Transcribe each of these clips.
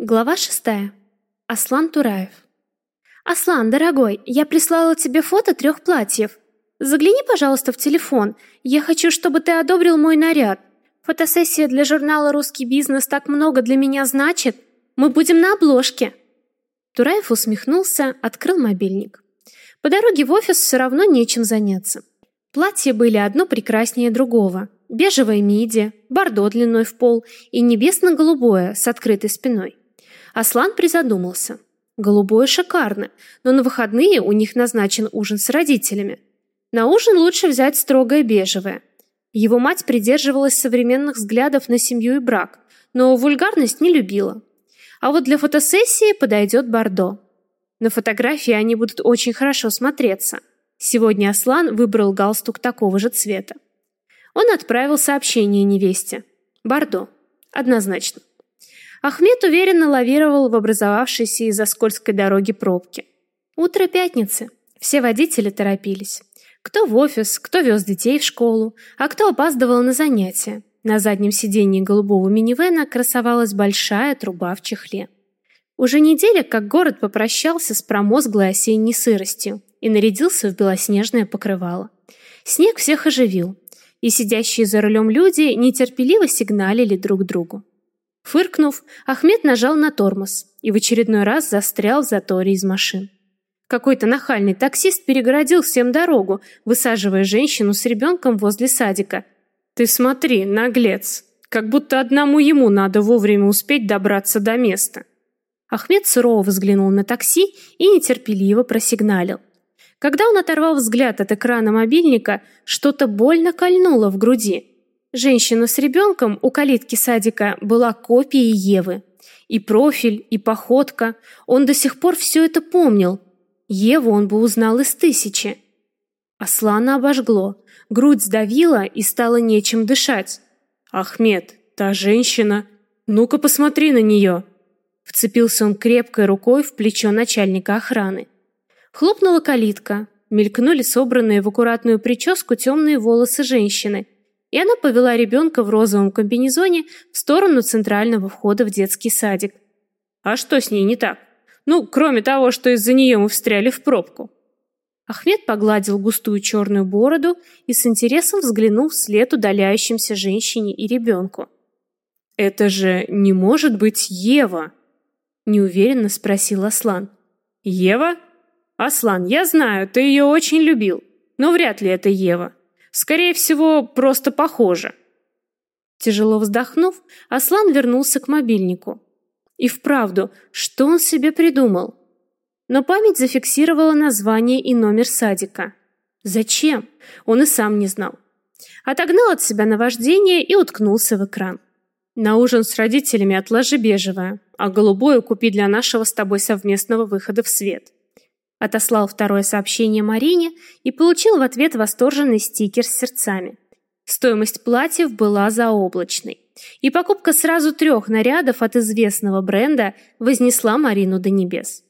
Глава шестая. Аслан Тураев. Аслан, дорогой, я прислала тебе фото трех платьев. Загляни, пожалуйста, в телефон. Я хочу, чтобы ты одобрил мой наряд. Фотосессия для журнала Русский бизнес так много для меня значит. Мы будем на обложке. Тураев усмехнулся, открыл мобильник. По дороге в офис все равно нечем заняться. Платья были одно прекраснее другого. Бежевое миди, бордо длиной в пол и небесно-голубое с открытой спиной. Аслан призадумался. Голубое шикарно, но на выходные у них назначен ужин с родителями. На ужин лучше взять строгое бежевое. Его мать придерживалась современных взглядов на семью и брак, но вульгарность не любила. А вот для фотосессии подойдет бордо. На фотографии они будут очень хорошо смотреться. Сегодня Аслан выбрал галстук такого же цвета. Он отправил сообщение невесте. Бордо. Однозначно. Ахмед уверенно лавировал в образовавшейся из-за скользкой дороги пробке. Утро пятницы. Все водители торопились. Кто в офис, кто вез детей в школу, а кто опаздывал на занятия. На заднем сиденье голубого минивэна красовалась большая труба в чехле. Уже неделя, как город попрощался с промозглой осенней сыростью и нарядился в белоснежное покрывало. Снег всех оживил, и сидящие за рулем люди нетерпеливо сигналили друг другу. Фыркнув, Ахмед нажал на тормоз и в очередной раз застрял в заторе из машин. Какой-то нахальный таксист перегородил всем дорогу, высаживая женщину с ребенком возле садика. Ты смотри, наглец, как будто одному ему надо вовремя успеть добраться до места. Ахмед сурово взглянул на такси и нетерпеливо просигналил. Когда он оторвал взгляд от экрана мобильника, что-то больно кольнуло в груди. Женщина с ребенком у калитки садика была копией Евы. И профиль, и походка. Он до сих пор все это помнил. Еву он бы узнал из тысячи. Аслана обожгло. Грудь сдавила и стало нечем дышать. «Ахмед, та женщина! Ну-ка посмотри на нее!» Вцепился он крепкой рукой в плечо начальника охраны. Хлопнула калитка. Мелькнули собранные в аккуратную прическу темные волосы женщины – и она повела ребенка в розовом комбинезоне в сторону центрального входа в детский садик. А что с ней не так? Ну, кроме того, что из-за нее мы встряли в пробку. Ахмед погладил густую черную бороду и с интересом взглянул вслед удаляющимся женщине и ребенку. «Это же не может быть Ева!» – неуверенно спросил Аслан. «Ева? Аслан, я знаю, ты ее очень любил, но вряд ли это Ева. Скорее всего, просто похоже. Тяжело вздохнув, Аслан вернулся к мобильнику. И вправду, что он себе придумал? Но память зафиксировала название и номер садика. Зачем? Он и сам не знал. Отогнал от себя наваждение и уткнулся в экран. На ужин с родителями отложи бежевое, а голубое купи для нашего с тобой совместного выхода в свет. Отослал второе сообщение Марине и получил в ответ восторженный стикер с сердцами. Стоимость платьев была заоблачной, и покупка сразу трех нарядов от известного бренда вознесла Марину до небес.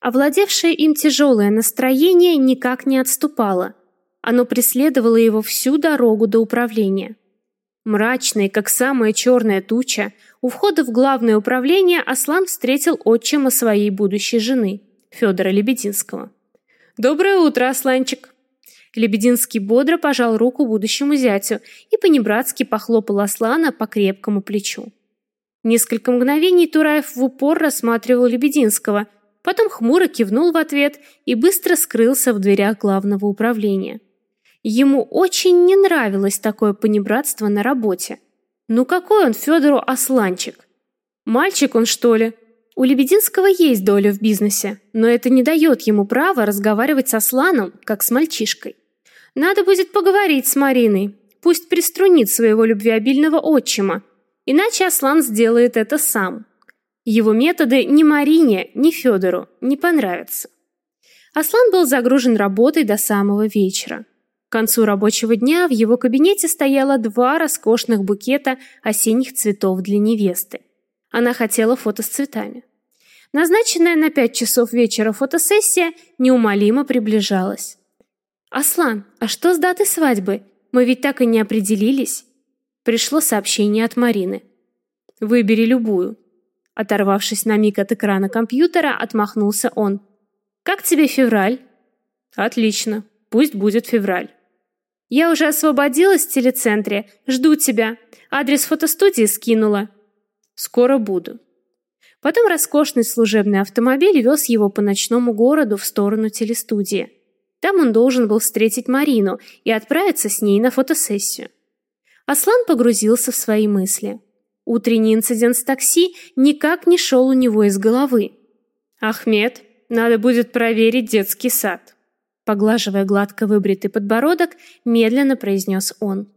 Овладевшее им тяжелое настроение никак не отступало. Оно преследовало его всю дорогу до управления. Мрачный, как самая черная туча, у входа в главное управление Аслан встретил отчима своей будущей жены – Федора Лебединского. «Доброе утро, Асланчик!» Лебединский бодро пожал руку будущему зятю и понебратски похлопал Аслана по крепкому плечу. Несколько мгновений Тураев в упор рассматривал Лебединского, потом хмуро кивнул в ответ и быстро скрылся в дверях главного управления. Ему очень не нравилось такое понебратство на работе. Ну какой он Федору Асланчик? Мальчик он, что ли? У Лебединского есть доля в бизнесе, но это не дает ему права разговаривать со Сланом, как с мальчишкой. Надо будет поговорить с Мариной, пусть приструнит своего любвеобильного отчима, иначе Аслан сделает это сам. Его методы ни Марине, ни Федору не понравятся. Аслан был загружен работой до самого вечера. К концу рабочего дня в его кабинете стояло два роскошных букета осенних цветов для невесты. Она хотела фото с цветами. Назначенная на пять часов вечера фотосессия неумолимо приближалась. «Аслан, а что с датой свадьбы? Мы ведь так и не определились». Пришло сообщение от Марины. «Выбери любую». Оторвавшись на миг от экрана компьютера, отмахнулся он. Как тебе февраль? Отлично. Пусть будет февраль. Я уже освободилась в телецентре. Жду тебя. Адрес фотостудии скинула. Скоро буду. Потом роскошный служебный автомобиль вез его по ночному городу в сторону телестудии. Там он должен был встретить Марину и отправиться с ней на фотосессию. Аслан погрузился в свои мысли. Утренний инцидент с такси никак не шел у него из головы. «Ахмед, надо будет проверить детский сад», поглаживая гладко выбритый подбородок, медленно произнес он.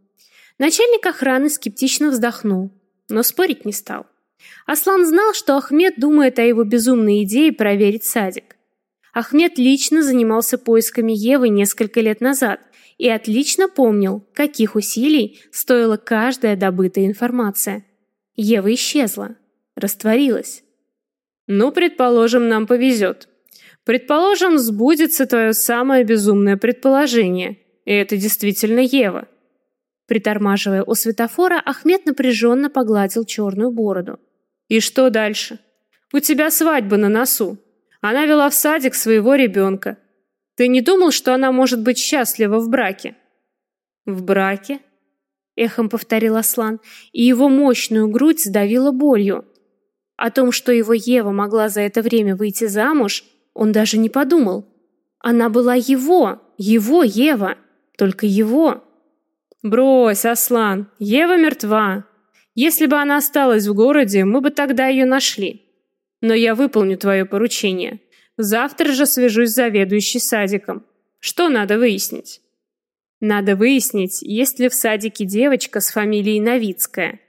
Начальник охраны скептично вздохнул, но спорить не стал. Аслан знал, что Ахмед думает о его безумной идее проверить садик. Ахмед лично занимался поисками Евы несколько лет назад и отлично помнил, каких усилий стоила каждая добытая информация. Ева исчезла, растворилась. «Ну, предположим, нам повезет. Предположим, сбудется твое самое безумное предположение, и это действительно Ева». Притормаживая у светофора, Ахмед напряженно погладил черную бороду. И что дальше? У тебя свадьба на носу. Она вела в садик своего ребенка. Ты не думал, что она может быть счастлива в браке? В браке? Эхом повторил Аслан, и его мощную грудь сдавила болью. О том, что его Ева могла за это время выйти замуж, он даже не подумал. Она была его, его Ева, только его. Брось, Аслан, Ева мертва. Если бы она осталась в городе, мы бы тогда ее нашли. Но я выполню твое поручение. Завтра же свяжусь с заведующей садиком. Что надо выяснить? Надо выяснить, есть ли в садике девочка с фамилией Новицкая.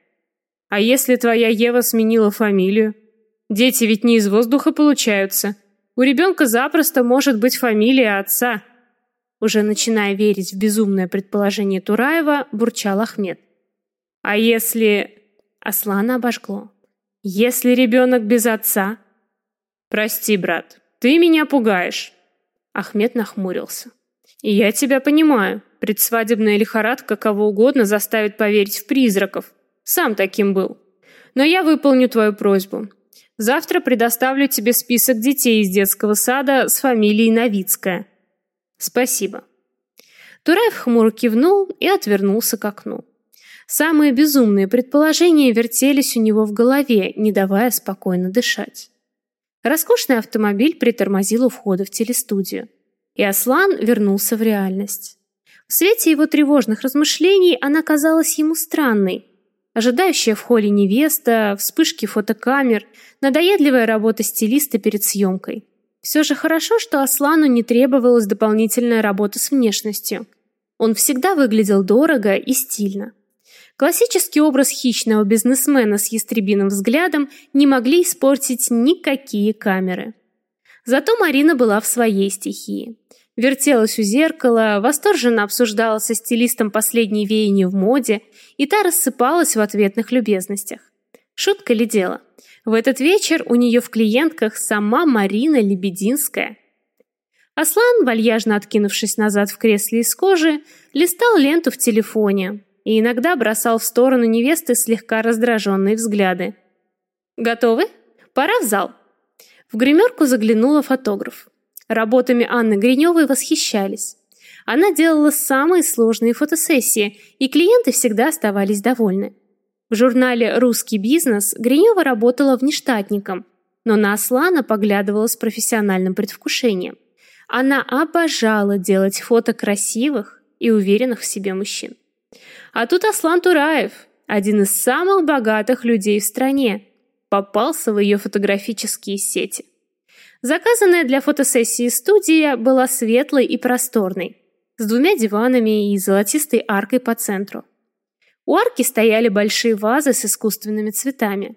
А если твоя Ева сменила фамилию? Дети ведь не из воздуха получаются. У ребенка запросто может быть фамилия отца. Уже начиная верить в безумное предположение Тураева, бурчал Ахмед. А если... Аслана обожгло. Если ребенок без отца? Прости, брат, ты меня пугаешь. Ахмед нахмурился. И я тебя понимаю. Предсвадебная лихорадка кого угодно заставит поверить в призраков. Сам таким был. Но я выполню твою просьбу. Завтра предоставлю тебе список детей из детского сада с фамилией Новицкая. Спасибо. Тураев хмуро кивнул и отвернулся к окну. Самые безумные предположения вертелись у него в голове, не давая спокойно дышать. Роскошный автомобиль притормозил у входа в телестудию, и Аслан вернулся в реальность. В свете его тревожных размышлений она казалась ему странной. Ожидающая в холле невеста, вспышки фотокамер, надоедливая работа стилиста перед съемкой. Все же хорошо, что Аслану не требовалась дополнительная работа с внешностью. Он всегда выглядел дорого и стильно. Классический образ хищного бизнесмена с ястребиным взглядом не могли испортить никакие камеры. Зато Марина была в своей стихии. Вертелась у зеркала, восторженно обсуждала со стилистом последние веяния в моде, и та рассыпалась в ответных любезностях. Шутка ли дело? В этот вечер у нее в клиентках сама Марина Лебединская. Аслан, вальяжно откинувшись назад в кресле из кожи, листал ленту в телефоне, и иногда бросал в сторону невесты слегка раздраженные взгляды. «Готовы? Пора в зал!» В гримерку заглянула фотограф. Работами Анны Гриневой восхищались. Она делала самые сложные фотосессии, и клиенты всегда оставались довольны. В журнале «Русский бизнес» Гринева работала внештатником, но на Аслана поглядывала с профессиональным предвкушением. Она обожала делать фото красивых и уверенных в себе мужчин. А тут Аслан Тураев, один из самых богатых людей в стране, попался в ее фотографические сети. Заказанная для фотосессии студия была светлой и просторной, с двумя диванами и золотистой аркой по центру. У арки стояли большие вазы с искусственными цветами.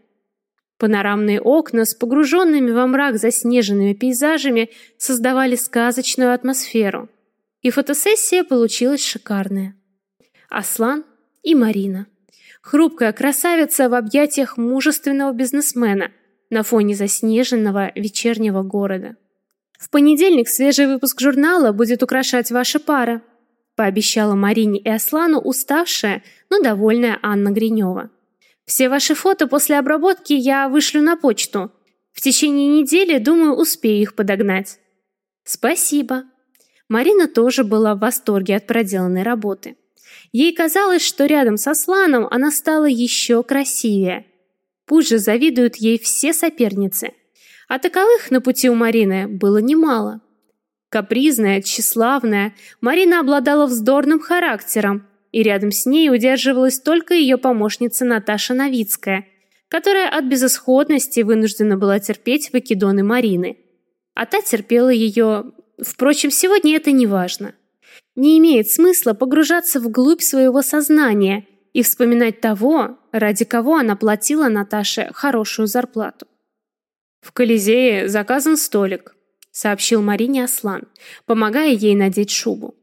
Панорамные окна с погруженными во мрак заснеженными пейзажами создавали сказочную атмосферу. И фотосессия получилась шикарная. Аслан и Марина. Хрупкая красавица в объятиях мужественного бизнесмена на фоне заснеженного вечернего города. В понедельник свежий выпуск журнала будет украшать ваша пара, пообещала Марине и Аслану уставшая, но довольная Анна Гринева. Все ваши фото после обработки я вышлю на почту. В течение недели, думаю, успею их подогнать. Спасибо. Марина тоже была в восторге от проделанной работы. Ей казалось, что рядом со Сланом она стала еще красивее. Пусть же завидуют ей все соперницы. А таковых на пути у Марины было немало. Капризная, тщеславная, Марина обладала вздорным характером, и рядом с ней удерживалась только ее помощница Наташа Новицкая, которая от безысходности вынуждена была терпеть выкидоны Марины. А та терпела ее... Впрочем, сегодня это не важно. Не имеет смысла погружаться вглубь своего сознания и вспоминать того, ради кого она платила Наташе хорошую зарплату. В Колизее заказан столик, сообщил Марине Аслан, помогая ей надеть шубу.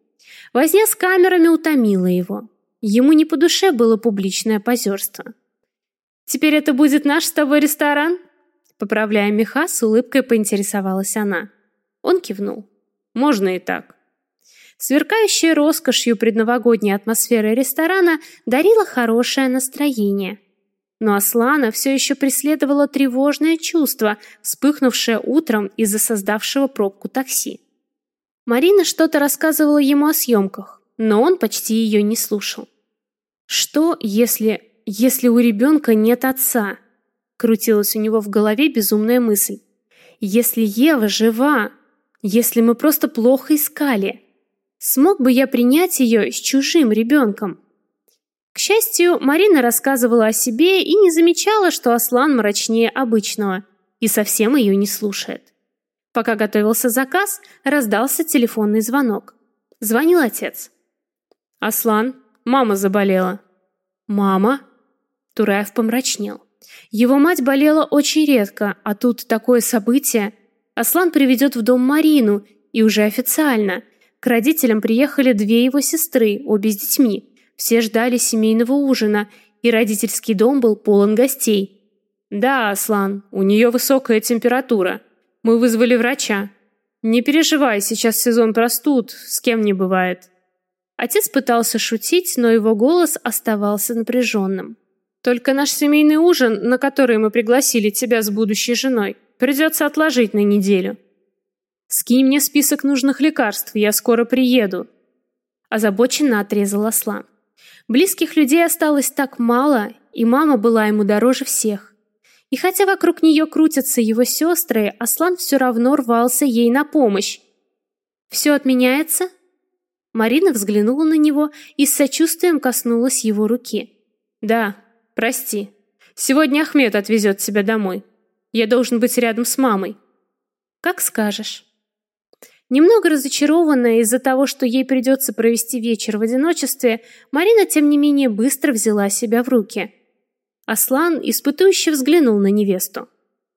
Возня с камерами утомила его. Ему не по душе было публичное позерство. «Теперь это будет наш с тобой ресторан?» Поправляя меха, с улыбкой поинтересовалась она. Он кивнул. «Можно и так». Сверкающая роскошью предновогодняя атмосфера ресторана дарила хорошее настроение. Но Аслана все еще преследовало тревожное чувство, вспыхнувшее утром из-за создавшего пробку такси. Марина что-то рассказывала ему о съемках, но он почти ее не слушал. Что, если если у ребенка нет отца? Крутилась у него в голове безумная мысль. Если Ева жива, если мы просто плохо искали, смог бы я принять ее с чужим ребенком? К счастью, Марина рассказывала о себе и не замечала, что Аслан мрачнее обычного и совсем ее не слушает. Пока готовился заказ, раздался телефонный звонок. Звонил отец. «Аслан, мама заболела». «Мама?» Тураев помрачнел. Его мать болела очень редко, а тут такое событие. Аслан приведет в дом Марину, и уже официально. К родителям приехали две его сестры, обе с детьми. Все ждали семейного ужина, и родительский дом был полон гостей. «Да, Аслан, у нее высокая температура. Мы вызвали врача. Не переживай, сейчас сезон простуд, с кем не бывает». Отец пытался шутить, но его голос оставался напряженным. Только наш семейный ужин, на который мы пригласили тебя с будущей женой, придется отложить на неделю. Скинь мне список нужных лекарств, я скоро приеду. Озабоченно отрезал Аслан. Близких людей осталось так мало, и мама была ему дороже всех. И хотя вокруг нее крутятся его сестры, Аслан все равно рвался ей на помощь. «Все отменяется?» Марина взглянула на него и с сочувствием коснулась его руки. «Да, Прости. Сегодня Ахмед отвезет тебя домой. Я должен быть рядом с мамой. Как скажешь. Немного разочарованная из-за того, что ей придется провести вечер в одиночестве, Марина тем не менее быстро взяла себя в руки. Аслан испытующе взглянул на невесту.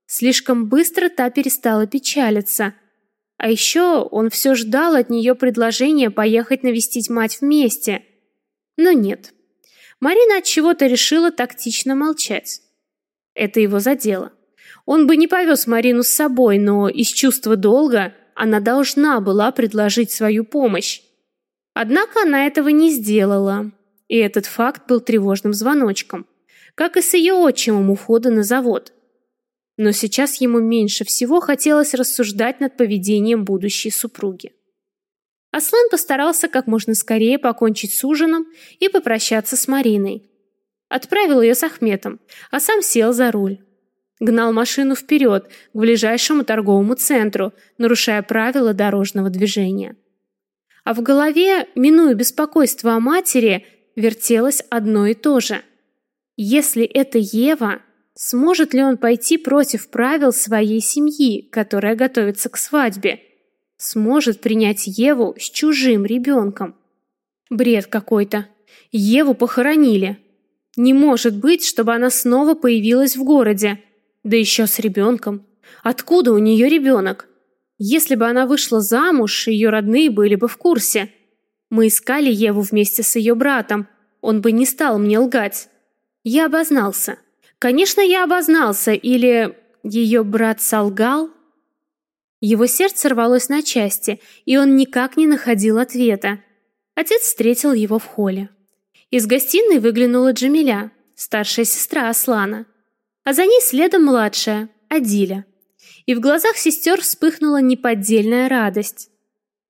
Слишком быстро та перестала печалиться. А еще он все ждал от нее предложения поехать навестить мать вместе. Но нет. Марина от чего-то решила тактично молчать. Это его задело. Он бы не повез Марину с собой, но из чувства долга она должна была предложить свою помощь. Однако она этого не сделала, и этот факт был тревожным звоночком, как и с ее отчимом ухода на завод. Но сейчас ему меньше всего хотелось рассуждать над поведением будущей супруги. Аслан постарался как можно скорее покончить с ужином и попрощаться с Мариной. Отправил ее с Ахметом, а сам сел за руль. Гнал машину вперед, к ближайшему торговому центру, нарушая правила дорожного движения. А в голове, минуя беспокойство о матери, вертелось одно и то же. Если это Ева, сможет ли он пойти против правил своей семьи, которая готовится к свадьбе? сможет принять Еву с чужим ребенком. Бред какой-то. Еву похоронили. Не может быть, чтобы она снова появилась в городе. Да еще с ребенком. Откуда у нее ребенок? Если бы она вышла замуж, ее родные были бы в курсе. Мы искали Еву вместе с ее братом. Он бы не стал мне лгать. Я обознался. Конечно, я обознался. Или ее брат солгал? Его сердце рвалось на части, и он никак не находил ответа. Отец встретил его в холле. Из гостиной выглянула Джамиля. старшая сестра Аслана, а за ней следом младшая, Адиля. И в глазах сестер вспыхнула неподдельная радость.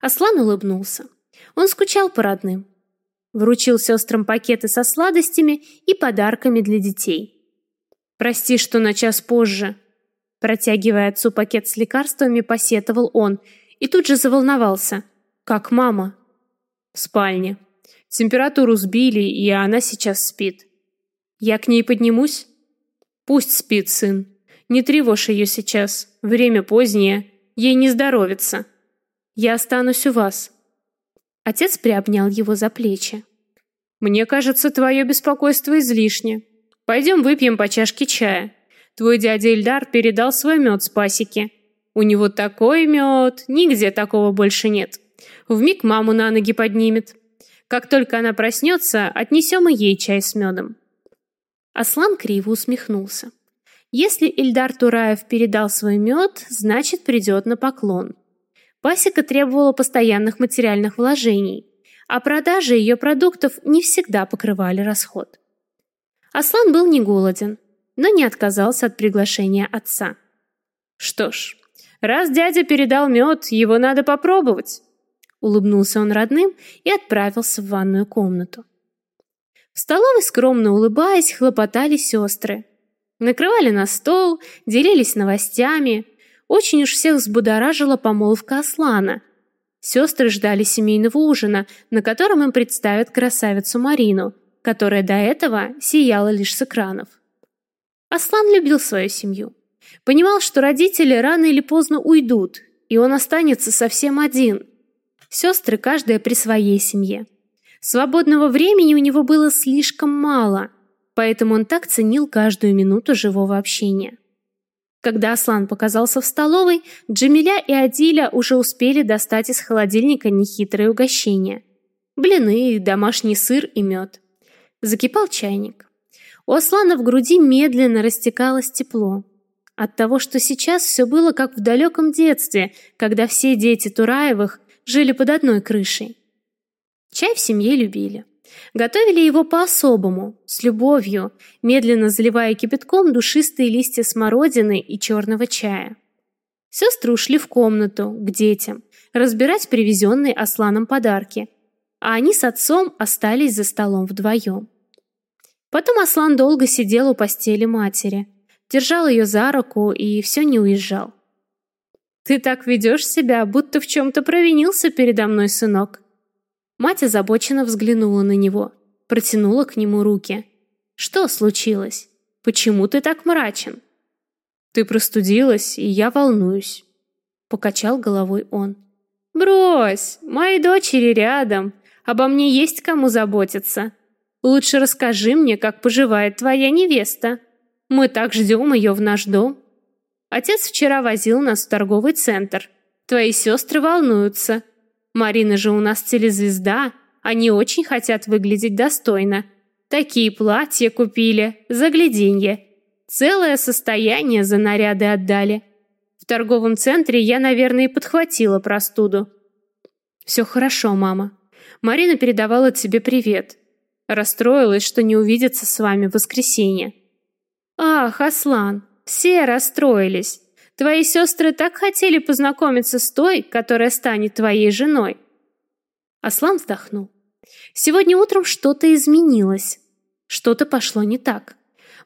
Аслан улыбнулся. Он скучал по родным. Вручил сестрам пакеты со сладостями и подарками для детей. «Прости, что на час позже», Протягивая отцу пакет с лекарствами, посетовал он и тут же заволновался. «Как мама?» «В спальне. Температуру сбили, и она сейчас спит. Я к ней поднимусь?» «Пусть спит, сын. Не тревожь ее сейчас. Время позднее. Ей не здоровится. Я останусь у вас». Отец приобнял его за плечи. «Мне кажется, твое беспокойство излишне. Пойдем выпьем по чашке чая. Твой дядя Ильдар передал свой мед с пасеки. У него такой мед, нигде такого больше нет. Вмиг маму на ноги поднимет. Как только она проснется, отнесем и ей чай с медом». Аслан криво усмехнулся. Если Ильдар Тураев передал свой мед, значит придет на поклон. Пасека требовала постоянных материальных вложений, а продажи ее продуктов не всегда покрывали расход. Аслан был не голоден, но не отказался от приглашения отца. «Что ж, раз дядя передал мед, его надо попробовать!» Улыбнулся он родным и отправился в ванную комнату. В столовой, скромно улыбаясь, хлопотали сестры. Накрывали на стол, делились новостями. Очень уж всех взбудоражила помолвка Аслана. Сестры ждали семейного ужина, на котором им представят красавицу Марину, которая до этого сияла лишь с экранов. Аслан любил свою семью. Понимал, что родители рано или поздно уйдут, и он останется совсем один. Сестры каждая при своей семье. Свободного времени у него было слишком мало, поэтому он так ценил каждую минуту живого общения. Когда Аслан показался в столовой, Джамиля и Адиля уже успели достать из холодильника нехитрые угощения. Блины, домашний сыр и мед. Закипал чайник. У Аслана в груди медленно растекалось тепло. От того, что сейчас все было как в далеком детстве, когда все дети Тураевых жили под одной крышей. Чай в семье любили. Готовили его по-особому, с любовью, медленно заливая кипятком душистые листья смородины и черного чая. Сестры ушли в комнату, к детям, разбирать привезенные Асланом подарки, а они с отцом остались за столом вдвоем. Потом Аслан долго сидел у постели матери, держал ее за руку и все не уезжал. «Ты так ведешь себя, будто в чем-то провинился передо мной, сынок». Мать озабоченно взглянула на него, протянула к нему руки. «Что случилось? Почему ты так мрачен?» «Ты простудилась, и я волнуюсь», — покачал головой он. «Брось, мои дочери рядом, обо мне есть кому заботиться. Лучше расскажи мне, как поживает твоя невеста. Мы так ждем ее в наш дом. Отец вчера возил нас в торговый центр. Твои сестры волнуются. Марина же у нас телезвезда. Они очень хотят выглядеть достойно. Такие платья купили, загляденье. Целое состояние за наряды отдали. В торговом центре я, наверное, и подхватила простуду. Все хорошо, мама. Марина передавала тебе привет. Расстроилась, что не увидится с вами в воскресенье. Ах, Аслан, все расстроились. Твои сестры так хотели познакомиться с той, которая станет твоей женой. Аслан вздохнул. Сегодня утром что-то изменилось. Что-то пошло не так.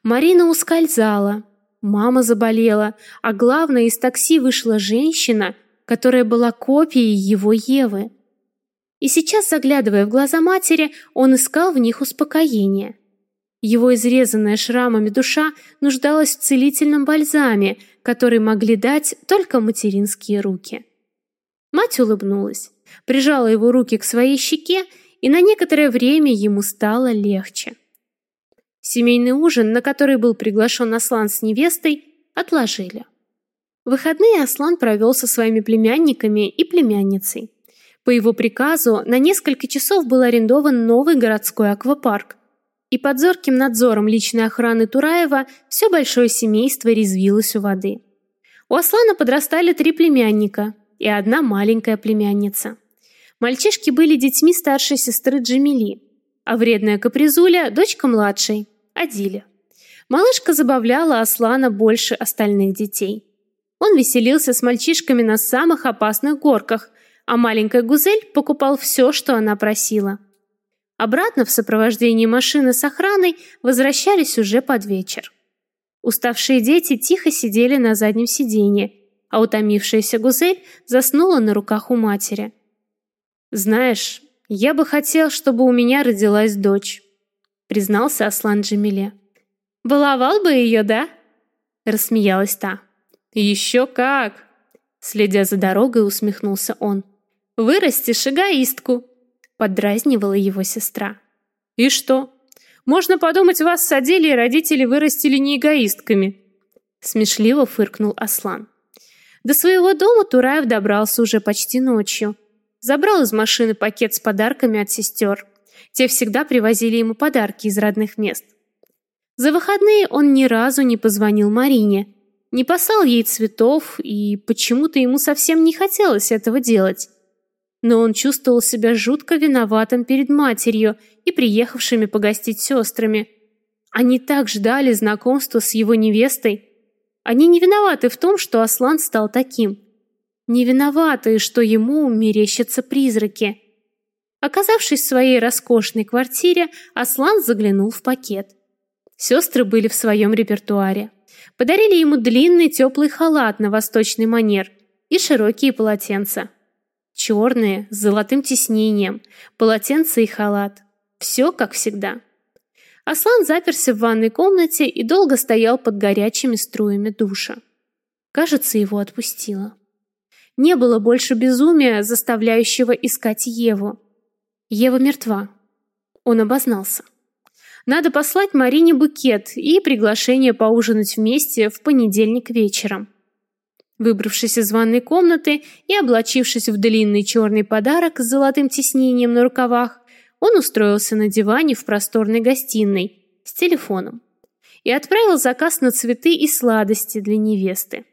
Марина ускользала. Мама заболела, а главное, из такси вышла женщина, которая была копией его Евы. И сейчас, заглядывая в глаза матери, он искал в них успокоение. Его изрезанная шрамами душа нуждалась в целительном бальзаме, который могли дать только материнские руки. Мать улыбнулась, прижала его руки к своей щеке, и на некоторое время ему стало легче. Семейный ужин, на который был приглашен Аслан с невестой, отложили. В выходные Аслан провел со своими племянниками и племянницей. По его приказу на несколько часов был арендован новый городской аквапарк. И под зорким надзором личной охраны Тураева все большое семейство резвилось у воды. У Аслана подрастали три племянника и одна маленькая племянница. Мальчишки были детьми старшей сестры Джамили, а вредная Капризуля – дочка младшей. Адиле. Малышка забавляла Аслана больше остальных детей. Он веселился с мальчишками на самых опасных горках, а маленькая Гузель покупал все, что она просила. Обратно в сопровождении машины с охраной возвращались уже под вечер. Уставшие дети тихо сидели на заднем сиденье, а утомившаяся Гузель заснула на руках у матери. «Знаешь, я бы хотел, чтобы у меня родилась дочь», признался Аслан Джамиле. «Баловал бы ее, да?» рассмеялась та. «Еще как!» Следя за дорогой, усмехнулся он. «Вырастешь эгоистку!» Поддразнивала его сестра. «И что? Можно подумать, вас с Аделией родители вырастили не эгоистками!» Смешливо фыркнул Аслан. До своего дома Тураев добрался уже почти ночью. Забрал из машины пакет с подарками от сестер. Те всегда привозили ему подарки из родных мест. За выходные он ни разу не позвонил Марине, не послал ей цветов, и почему-то ему совсем не хотелось этого делать. Но он чувствовал себя жутко виноватым перед матерью и приехавшими погостить сестрами. Они так ждали знакомства с его невестой. Они не виноваты в том, что Аслан стал таким. Не виноваты, что ему мерещатся призраки. Оказавшись в своей роскошной квартире, Аслан заглянул в пакет. Сестры были в своем репертуаре. Подарили ему длинный теплый халат на восточный манер и широкие полотенца. Черные, с золотым тиснением, полотенце и халат. Все как всегда. Аслан заперся в ванной комнате и долго стоял под горячими струями душа. Кажется, его отпустило. Не было больше безумия, заставляющего искать Еву. Ева мертва. Он обознался. Надо послать Марине букет и приглашение поужинать вместе в понедельник вечером. Выбравшись из ванной комнаты и облачившись в длинный черный подарок с золотым тиснением на рукавах, он устроился на диване в просторной гостиной с телефоном и отправил заказ на цветы и сладости для невесты.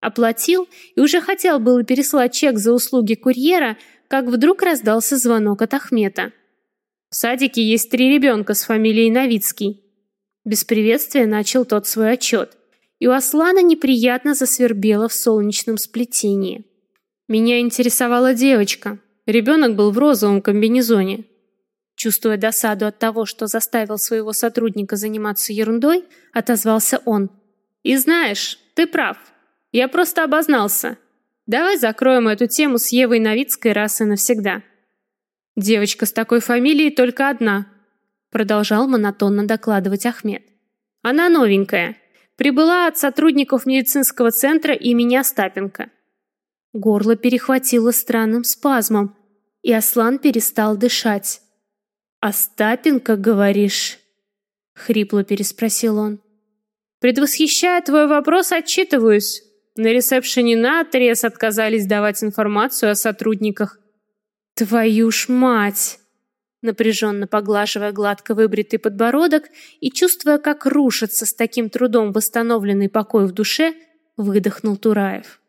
Оплатил и уже хотел было переслать чек за услуги курьера, как вдруг раздался звонок от Ахмета – в садике есть три ребенка с фамилией Новицкий. Без приветствия начал тот свой отчет. И у Аслана неприятно засвербело в солнечном сплетении. Меня интересовала девочка. Ребенок был в розовом комбинезоне. Чувствуя досаду от того, что заставил своего сотрудника заниматься ерундой, отозвался он. «И знаешь, ты прав. Я просто обознался. Давай закроем эту тему с Евой Новицкой раз и навсегда». Девочка с такой фамилией только одна, продолжал монотонно докладывать Ахмед. Она новенькая. Прибыла от сотрудников медицинского центра имени Остапенко. Горло перехватило странным спазмом, и Аслан перестал дышать. «Остапенко, говоришь?» — хрипло переспросил он. «Предвосхищая твой вопрос, отчитываюсь. На ресепшене наотрез отказались давать информацию о сотрудниках Твою ж мать! Напряженно поглаживая гладко выбритый подбородок и чувствуя, как рушится с таким трудом восстановленный покой в душе, выдохнул Тураев.